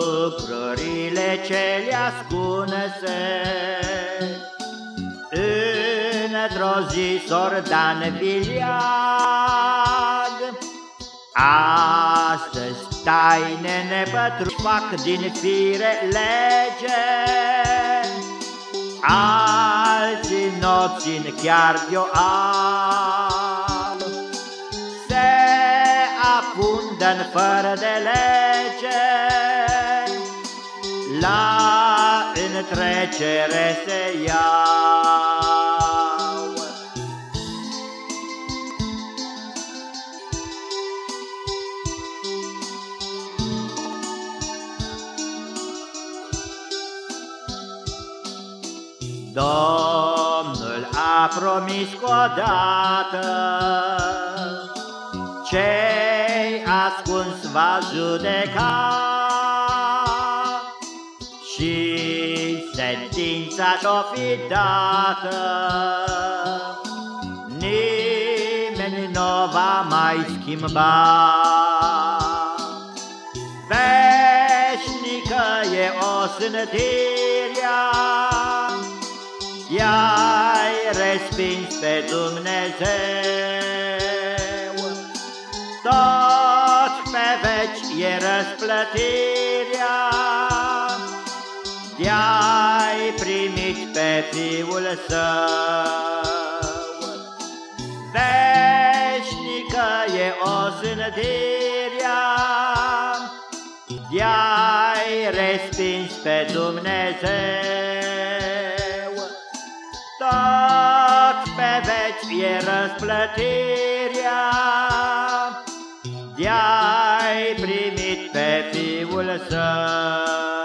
Lucrurile ce le ascunse Într-o zi sordan viliag Astăzi taine nepătru fac din fire lege. Alții n-o țin chiar de-o Se afundă fără de lege. La întrecere se ia Domnul a promis că odată Cei ascuns va judeca Și sentința ce-o fi dată. Nimeni nu va mai schimba. Veșnică e o sânătirea I-ai respins pe Dumnezeu. Tot pe veci e răsplătirea. I-ai primit pe Fiul Său. Veșnică e o sândirea I-ai respins pe Dumnezeu tot pe veci e răsplătirea De-ai primit pe Fiul Său.